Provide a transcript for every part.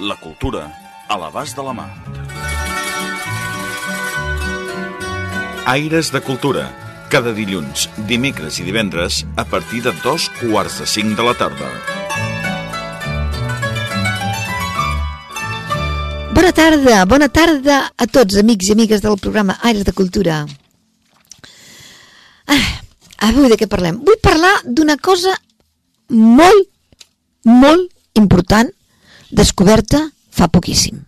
La cultura a l'abast de la mà. Aires de Cultura. Cada dilluns, dimecres i divendres a partir de dos quarts de cinc de la tarda. Bona tarda, bona tarda a tots, amics i amigues del programa Aires de Cultura. Ah, avui de què parlem? Vull parlar d'una cosa molt, molt important, descoberta fa poquíssim.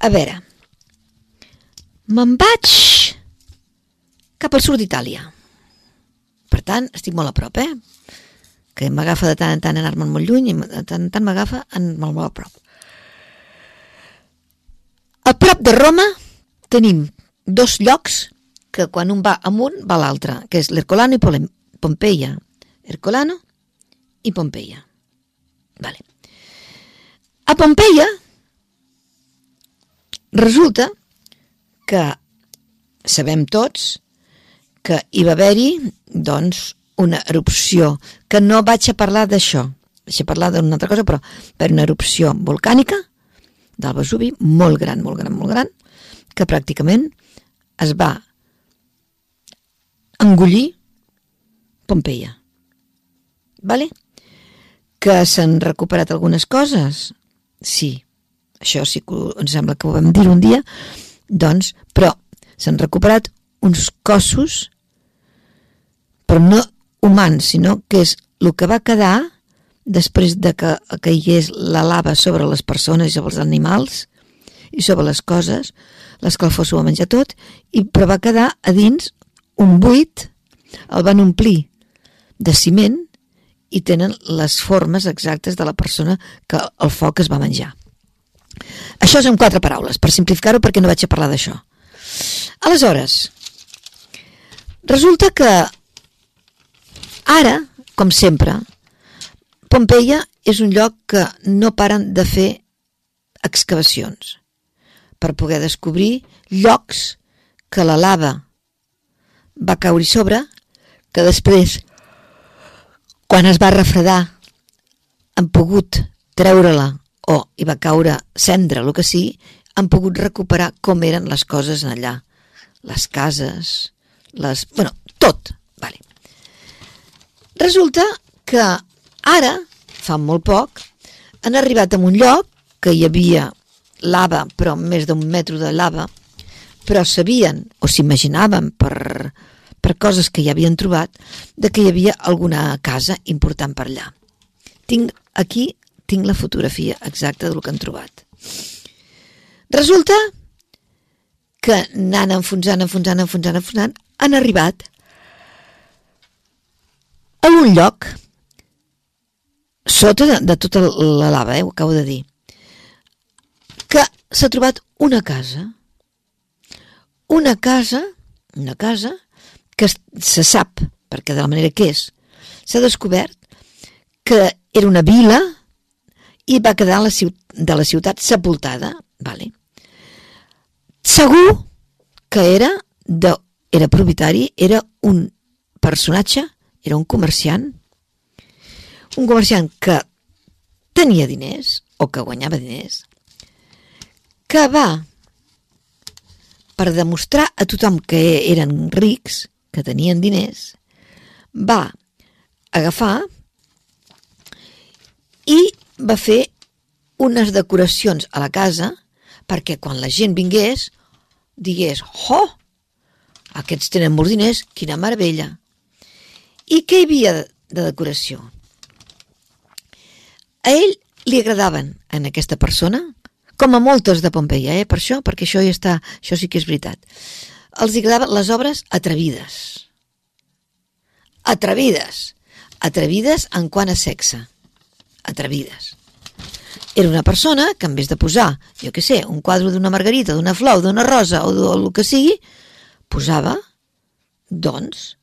A veure, me'n vaig cap al sud d'Itàlia. Per tant, estic molt a prop, eh? Que m'agafa de tant en tant anar-me'n molt lluny i de tant en tant m'agafa molt, molt a prop. A prop de Roma tenim dos llocs que quan un va amunt va l'altre, que és l'Ercolano i Pompeia. Ercolano i Pompeia. Vale. A Pompeia resulta que sabem tots que hi va haver-hi doncs una erupció que no vaig a parlar d'això vaig a parlar d'una altra cosa però per una erupció volcànica del Vesuvi molt gran, molt gran, molt gran que pràcticament es va engullir Pompeia vale? que s'han recuperat algunes coses sí, això sí que em sembla que ho vam dir un dia doncs, però s'han recuperat uns cossos però no humans, sinó que és el que va quedar després de que caigués la lava sobre les persones i sobre els animals i sobre les coses, l'escalfor s'ho va menjar tot, i, però va quedar a dins un buit, el van omplir de ciment i tenen les formes exactes de la persona que el foc es va menjar. Això és en quatre paraules, per simplificar-ho perquè no vaig a parlar d'això. Aleshores, resulta que ara, com sempre, Pompeia és un lloc que no paren de fer excavacions per poder descobrir llocs que la lava va caure sobre, que després, quan es va refredar, han pogut treure-la o hi va caure cendra, el que sigui, han pogut recuperar com eren les coses allà. Les cases, les... bueno, tot. Vale. Resulta que Ara, fa molt poc, han arribat a un lloc que hi havia lava, però més d'un metro de lava, però sabien o s'imaginaven per, per coses que ja havien trobat de que hi havia alguna casa important per allà. Tinc, aquí tinc la fotografia exacta del que han trobat. Resulta que anant enfonsant, enfonsant, enfonsant, enfonsant, han arribat a un lloc sota de, de tota la lava, eh, ho acabo de dir, que s'ha trobat una casa, una casa, una casa que se sap, perquè de la manera que és, s'ha descobert que era una vila i va quedar la de la ciutat sepultada, vale? Segur que era de, era propietari, era un personatge, era un comerciant un comerciant que tenia diners o que guanyava diners que va per demostrar a tothom que eren rics, que tenien diners, va agafar i va fer unes decoracions a la casa perquè quan la gent vingués digués, oh, aquests tenen molts diners, quina meravella. I què hi havia de decoració? A ell li agradaven en aquesta persona, com a moltes de Pompeia, eh? per això, perquè això ja està, això sí que és veritat. Els agradaven les obres atrevides. Atrevides. Atrevides en quant a sexe. Atrevides. era una persona que en vez de posar, jo què sé, un quadre d'una margarita, d'una flor, d'una rosa o del que sigui, posava, doncs,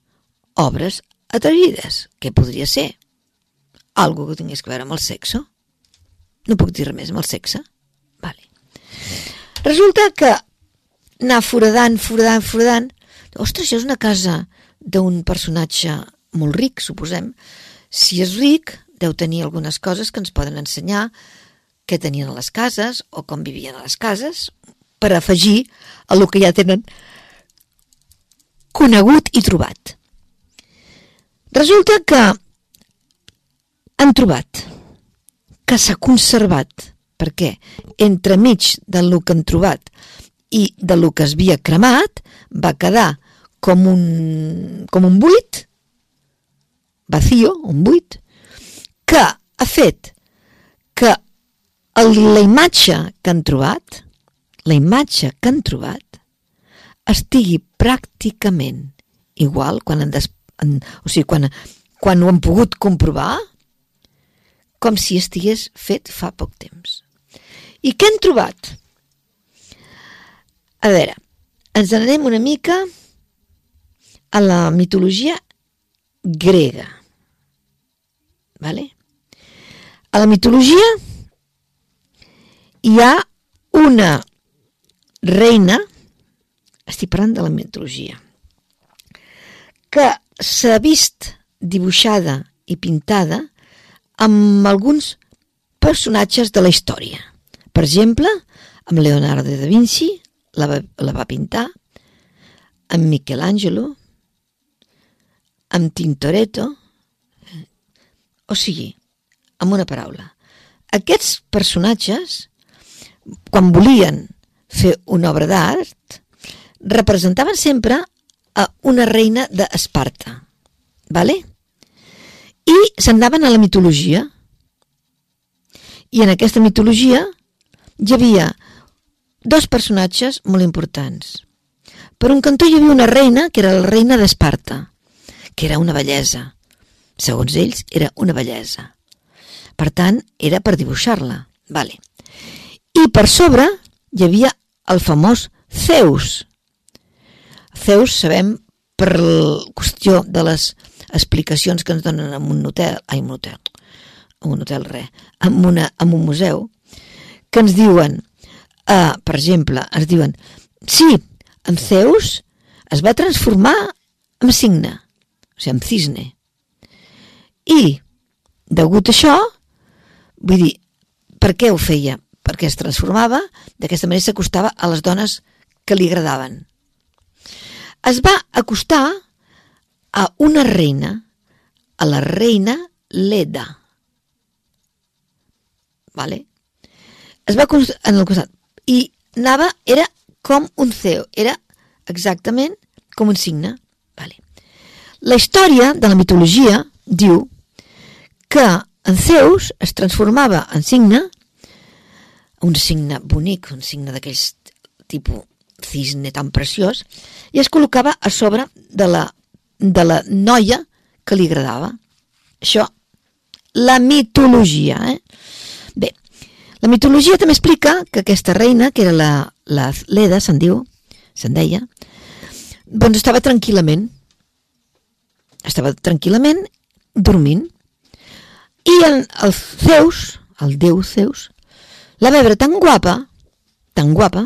obres atrevides. Què podria ser? Algo que tingués que veure amb el sexe. No puc dir res més amb el sexe. Vale. Resulta que anar foradant, foradant, foradant... Ostres, això és una casa d'un personatge molt ric, suposem. Si és ric, deu tenir algunes coses que ens poden ensenyar què tenien a les cases o com vivien a les cases per afegir a el que ja tenen conegut i trobat. Resulta que han trobat que s'ha conservat perquè entremig del que han trobat i de lo que es havia cremat va quedar com un, com un buit vacío, un buit que ha fet que el, la imatge que han trobat la imatge que han trobat estigui pràcticament igual quan han des, en, o sigui, quan, quan ho han pogut comprovar com si estigués fet fa poc temps. I què han trobat? A veure, ens anem una mica a la mitologia grega. Vale? A la mitologia hi ha una reina, estic parlant de la mitologia, que s'ha vist dibuixada i pintada amb alguns personatges de la història. Per exemple, amb Leonardo da Vinci, la va, la va pintar, amb Michelangelo, amb Tintoretto, o sigui, amb una paraula. Aquests personatges, quan volien fer una obra d'art, representaven sempre a una reina d'Esparta, vale? i s'anaven a la mitologia. I en aquesta mitologia hi havia dos personatges molt importants. Per un cantó hi havia una reina, que era la reina d'Esparta, que era una bellesa. Segons ells, era una bellesa. Per tant, era per dibuixar-la. Vale. I per sobre hi havia el famós Zeus. Zeus, sabem, per qüestió de les explicacions que ens donen en un hotel, ai, un hotel, un hotel res, en, una, en un museu, que ens diuen, uh, per exemple, ens diuen, sí, en Zeus es va transformar en cigne, o sigui, en cisne. I, degut a això, vull dir, per què ho feia? Perquè es transformava, d'aquesta manera s'acostava a les dones que li agradaven. Es va acostar a una reina, a la reina Leda. Vale? Es va en el costat i anava, era com un ceo, era exactament com un signe. Vale. La història de la mitologia diu que en Zeus es transformava en signe, un signe bonic, un signe d'aquells tipus cisne tan preciós, i es col·locava a sobre de la de la noia que li agradava. Això, la mitologia, eh? La mitologia també explica que aquesta reina, que era la, la Leda, se'n diu, se'n deia, doncs estava tranquil·lament, estava tranquil·lament dormint, i el, el Zeus, el déu Zeus, la va veure tan guapa, tan guapa,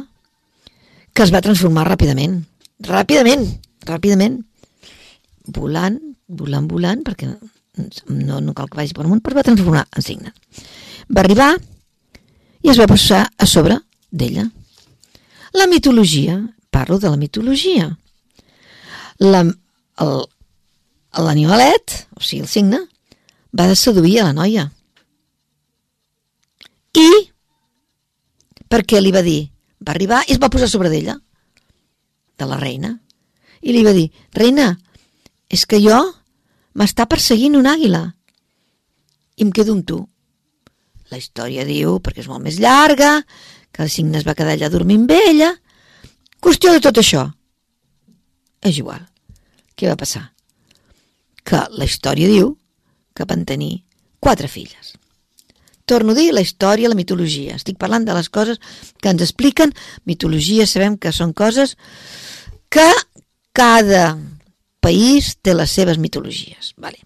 que es va transformar ràpidament. Ràpidament, ràpidament volant, volant, volant, perquè no, no cal que vagi per amunt, però va transformar en signe. Va arribar i es va posar a sobre d'ella. La mitologia, parlo de la mitologia. L'animalet, o sigui, el signe, va de seduir a la noia. I, per què li va dir? Va arribar i es va posar sobre d'ella, de la reina. I li va dir, reina, és que jo m'està perseguint un àguila i em quedo amb tu. La història diu, perquè és molt més llarga, que el cigne es va quedar allà dormint amb ella. Qüestió de tot això. És igual. Què va passar? Que la història diu que van tenir quatre filles. torno a dir, la història, la mitologia. Estic parlant de les coses que ens expliquen. Mitologia sabem que són coses que cada país té les seves mitologies. Vale.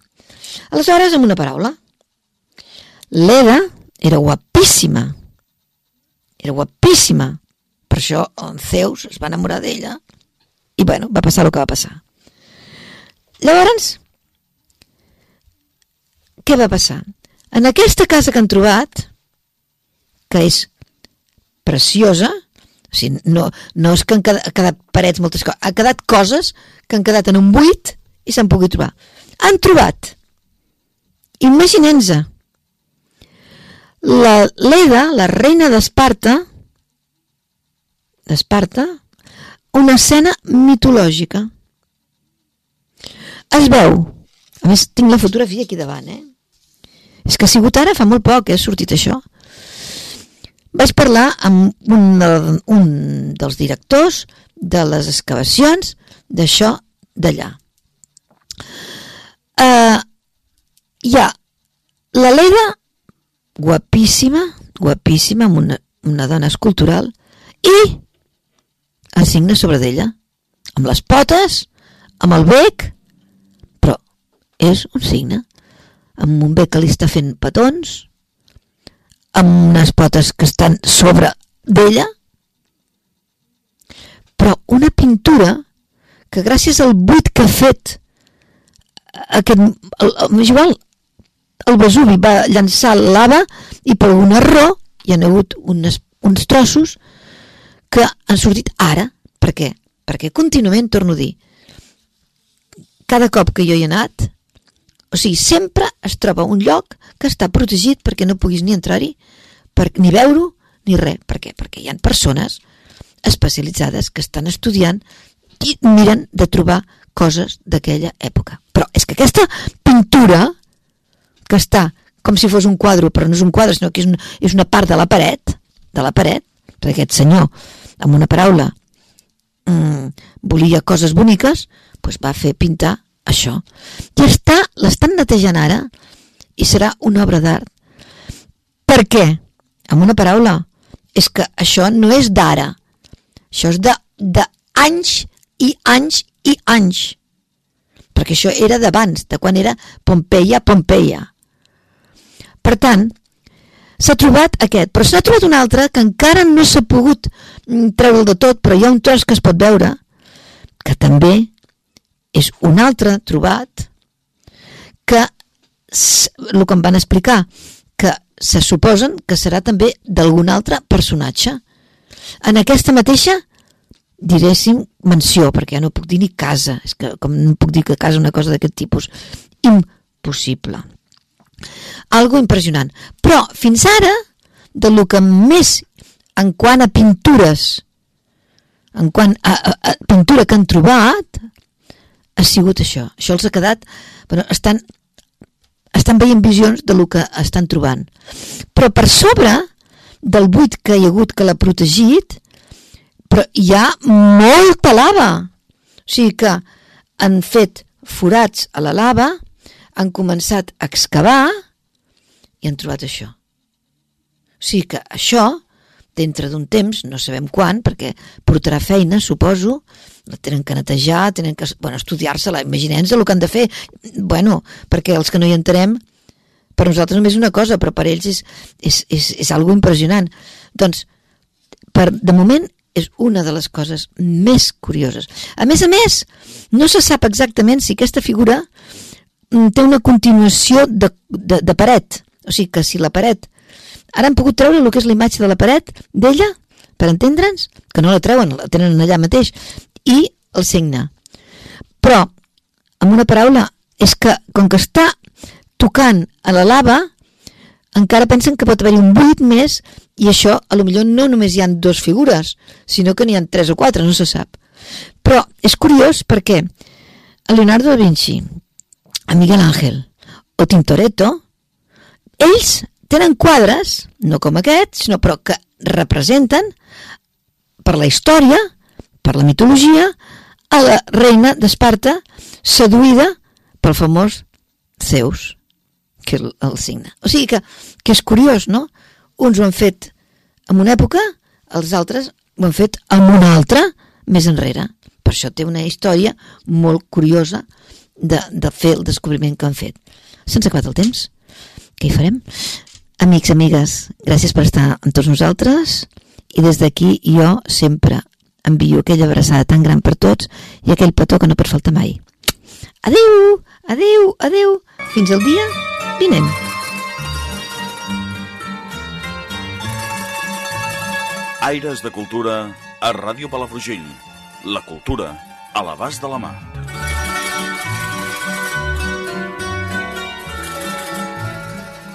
Aleshores, amb una paraula, l'Eda era guapíssima. Era guapíssima. Per això en Zeus es va enamorar d'ella i, bueno, va passar el que va passar. Llavors, què va passar? En aquesta casa que han trobat, que és preciosa, o sigui, no, no és que han quedat, quedat parets moltes coses, ha quedat coses que han quedat en un buit i s'han pogut trobar. Han trobat, imaginem-se, la Leda, la reina d'Esparta, d'Esparta, una escena mitològica. Es veu, a més tinc la fotografia aquí davant, eh? És que ha sigut ara, fa molt poc, que eh, ha sortit això. Vaig parlar amb un, un dels directors de les excavacions d'això d'allà. Uh, hi ha la Leda, guapíssima, guapíssima, amb una, una dona escultural, i el signe sobre d'ella, amb les potes, amb el bec, però és un signe amb un bec que li està fent petons, amb unes potes que estan sobre d'ella, però una pintura que gràcies al buit que ha fet aquest, el, el, igual, el Vesuvi va llançar lava i per un error hi ha hagut unes, uns trossos que han sortit ara. Per què? Perquè contínuament, torno a dir, cada cop que jo hi he anat, o sigui, sempre es troba un lloc que està protegit perquè no puguis ni entrar-hi, ni veure-ho, ni res. Per què? Perquè hi ha persones especialitzades que estan estudiant i miren de trobar coses d'aquella època. Però és que aquesta pintura, que està com si fos un quadre, però no és un quadre, sinó que és una, és una part de la paret, de la paret, perquè aquest senyor, amb una paraula, mmm, volia coses boniques, doncs va fer pintar això. I està, l'estan netejant ara i serà una obra d'art. Per què? Amb una paraula, és que això no és d'ara. Això és de, de anys i anys i anys. Perquè això era d'abans, de quan era Pompeia, Pompeia. Per tant, s'ha trobat aquest, però s'ha trobat un altre que encara no s'ha pogut mm, treure'l de tot, però hi ha un tros que es pot veure, que també és un altre trobat que el que em van explicar que se suposen que serà també d'algun altre personatge en aquesta mateixa diréssim menció, perquè ja no puc dir ni casa, és que com no puc dir que casa una cosa d'aquest tipus, impossible. Algo impressionant. Però fins ara, de lo que més en quant a pintures, en quant a, a, a pintura que han trobat, ha sigut això. Això els ha quedat... Bueno, estan, estan veient visions de lo que estan trobant. Però per sobre del buit que hi ha hagut que l'ha protegit, però hi ha molta lava. O sigui que han fet forats a la lava, han començat a excavar i han trobat això. O sigui que això dintre d'un temps, no sabem quan, perquè portarà feina, suposo, la tenen que netejar, tenen que bueno, estudiar-se-la, imaginem-se el que han de fer, bueno, perquè els que no hi entenem, per nosaltres només una cosa, però per ells és, és, és, és algo impressionant. Doncs, per, de moment, és una de les coses més curioses. A més a més, no se sap exactament si aquesta figura té una continuació de, de, de paret, o sigui que si la paret Ara han pogut treure el que és la imatge de la paret d'ella, per entendre'ns, que no la treuen, la tenen allà mateix, i el signe. Però, amb una paraula, és que com que està tocant a la lava, encara pensen que pot haver-hi un buit més i això, a lo millor no només hi han dues figures, sinó que n'hi ha tres o quatre, no se sap. Però és curiós perquè Leonardo da Vinci, a Miguel Ángel o Tintoretto, ells tenen quadres, no com aquest, sinó però que representen per la història, per la mitologia, a la reina d'Esparta seduïda pel famós Zeus, que el, el signe. O sigui que, que és curiós, no? Uns ho han fet en una època, els altres ho han fet en una altra, més enrere. Per això té una història molt curiosa de, de fer el descobriment que han fet. Se'ns ha acabat el temps. Què hi farem? Amics, amigues, gràcies per estar amb tots nosaltres i des d'aquí jo sempre envio aquella abraçada tan gran per tots i aquell petó que no pot faltar mai. Adeu, adeu, adeu, fins al dia vinent. Aires de Cultura a Ràdio Palafrugell. La cultura a l'abast de la mà.